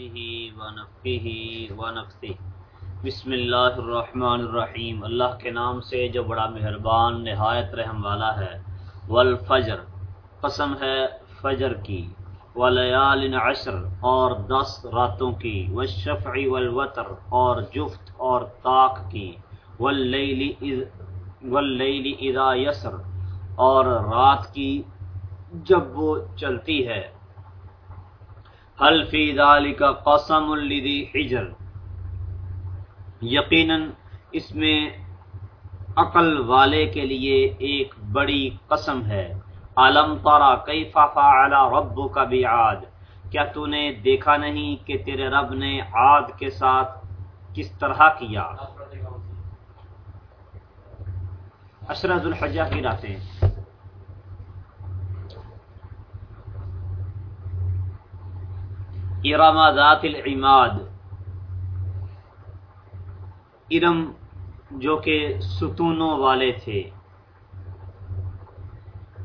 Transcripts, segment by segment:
ونفقه ونفثه۔ بسم اللہ الرحمن الرحیم اللہ کے نام سے جو بڑا مہربان نہایت رحم والا ہے۔ والفجر۔ قسم ہے فجر کی۔ ولیال عشر اور دس راتوں کی۔ والشفع والوتر اور جفت اور طاق کی۔ واللیل اذ واللیل اذا یسر اور رات کی جب وہ چلتی ہے۔ حل فی ذالک قسم لذی حجر؟ یقیناً اس میں عقل والے کے لیے ایک بڑی قسم ہے۔ علم ترا کیف فعل ربک بعاد؟ کیا تو نے دیکھا نہیں کہ تیرے رب نے عاد کے ساتھ کس طرح کیا؟ اشرز الحجہ کی راتیں۔ ارم ذات العماد. ارم جو کہ ستونوں والے تھے.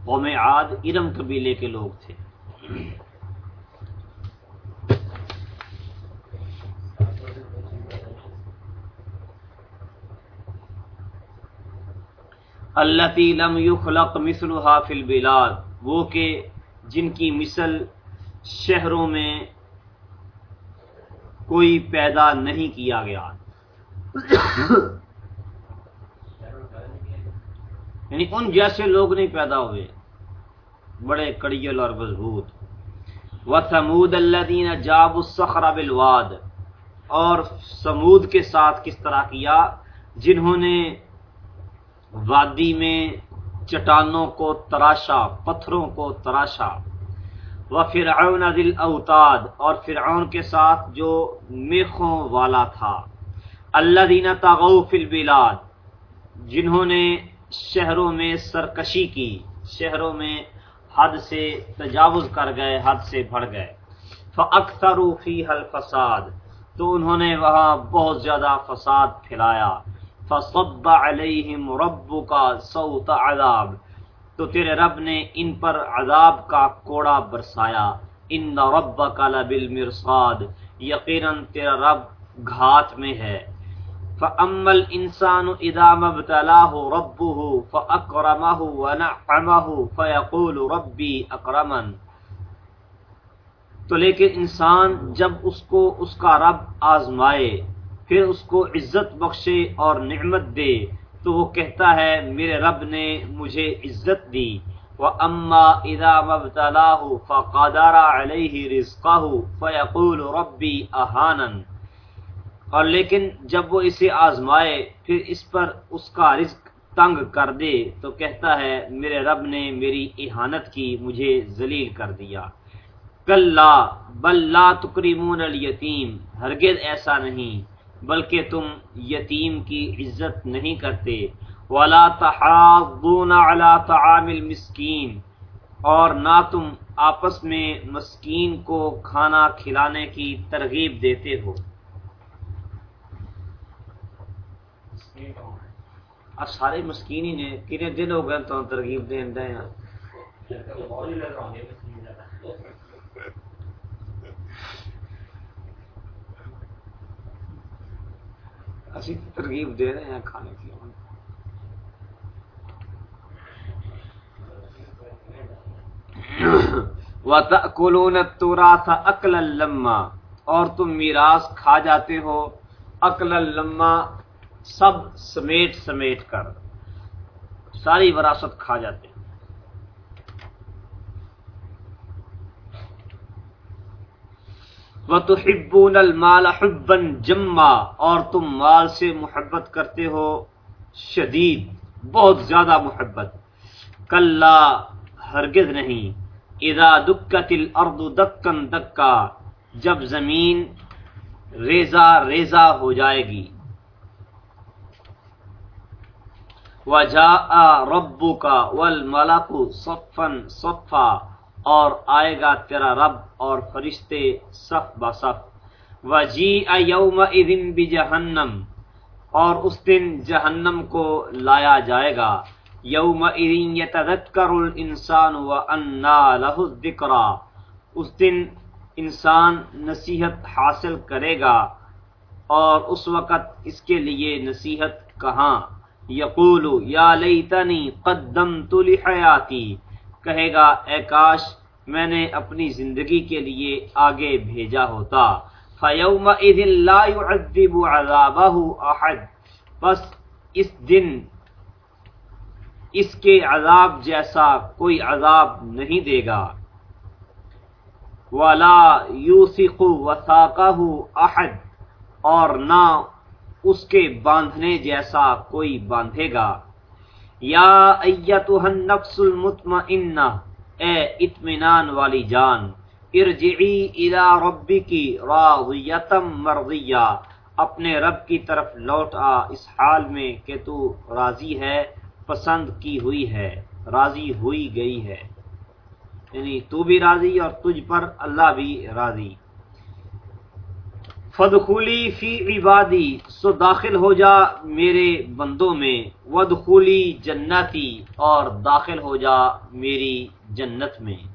قوم عاد ارم قبیلے کے لوگ تھے. اللہ لم یخلق مثلها فی البلاد. وہ کہ جن کی مثل شہروں میں کوئی پیدا نہیں کیا گیا۔ یعنی ان جیسے لوگ نہیں پیدا ہوئے۔ بڑے کڑیل اور مضبوط۔ و سمود اللہ دین جاب الصخر بالواد۔ اور سمود کے ساتھ کس طرح کیا؟ جنہوں نے وادی میں چٹانوں کو تراشا، پتھروں کو تراشا۔ و فرعون ذل اوتاد اور فرعون کے ساتھ جو میخوں والا تھا۔ اللہ دینا فی البلاد، جنہوں نے شہروں میں سرکشی کی، شہروں میں حد سے تجاوز کر گئے، حد سے بڑھ گئے۔ فاکثروا فیها الفساد، تو انہوں نے وہاں بہت زیادہ فساد پھیلایا۔ فصب علیہم ربک صوت عذاب تو تیرے رب نے ان پر عذاب کا کوڑا برسایا۔ ان رب کا لبل مرساد یقیناً تیرا رب گھات میں ہے۔ فَأَمَّا الْإِنسَانُ إِذَا مَبْتَلَاهُ رَبُّهُ فَأَكْرَمَهُ وَنَعَّمَهُ فَيَقُولُ رَبِّي أَكْرَمَنْ۔ تو لیکن انسان جب اس کو، اس کا رب آزمائے، پھر اس کو عزت بخشے اور نعمت دے تو وہ کہتا ہے، میرے رب نے مجھے عزت دی۔ وہ اما ادا مبتلا فقادارا علیہ رزقہ فیقول ربی احانن اور لیکن جب وہ اسے آزمائے، پھر اس پر اس کا رزق تنگ کر دے، تو کہتا ہے، میرے رب نے میری احانت کی مجھے ذلیل کر دیا۔ کل بل لا تکریمون الیتیم۔ ہرگز ایسا نہیں۔ بلکہ تم یتیم کی عزت نہیں کرتے۔ ولا تحاضون على طعام المسکین اور نہ تم آپس میں مسکین کو کھانا کھلانے کی ترغیب دیتے ہو۔ اب سارے مسکین ہی نے کتنے دن ہو گئے تو ترغیب دین دے ہیں اسی ترغیب دے رہے ہیں کھانے کی وَتَأْكُلُونَ التُّرَاثَ أَكْلًا لَمَّا اور تم میراث کھا جاتے ہو اکل لما سب سمیٹ سمیٹ کر ساری وراثت کھا جاتے ہیں وَتُحِبُّونَ الْمَالَ حُبًّا جَمَّا، اور تم مال سے محبت کرتے ہو شدید، بہت زیادہ محبت۔ کلا، ہرگز نہیں۔ اذا دکت الارض دکن دکا جب زمین ریزا ریزا ہو جائے گی۔ وَجَاءَ رَبُّكَ وَالْمَلَكُ صَفًّا صَفًّا۔ اور آئے گا تیرا رب اور فرشتے صف بصف وجی یوم ادن بجہنم، اور اس دن جہنم کو لایا جائے گا۔ یوم یتذکر الانسان و انا لہ الذکرا اس دن انسان نصیحت حاصل کرے گا اور اس وقت اس کے لیے نصیحت کہاں؟ یقول یا لیتنی قدمت لحیاتی۔ کہے گا، اے کاش میں نے اپنی زندگی کے لیے آگے بھیجا ہوتا۔ فَيَوْمَئِذٍ لَا يُعَذِّبُ عَذَابَهُ أَحَدٍ بس اس دن اس کے عذاب جیسا کوئی عذاب نہیں دے گا۔ وَلَا يُوثِقُ وَثَاقَهُ أَحَدٍ اور نہ اس کے باندھنے جیسا کوئی باندھے گا۔ یا ایتها النفس المطمئنہ، اے اطمینان والی جان، ارجعی الى ربکی راضیتم مرضیہ، اپنے رب کی طرف لوٹ آ، اس حال میں کہ تو راضی ہے، پسند کی ہوئی ہے، راضی ہوئی گئی ہے۔ یعنی تو بھی راضی اور تجھ پر اللہ بھی راضی۔ فدخلی فی عبادی سو داخل ہو جا میرے بندوں میں۔ ودخلی جنتی اور داخل ہو جا میری جنت میں۔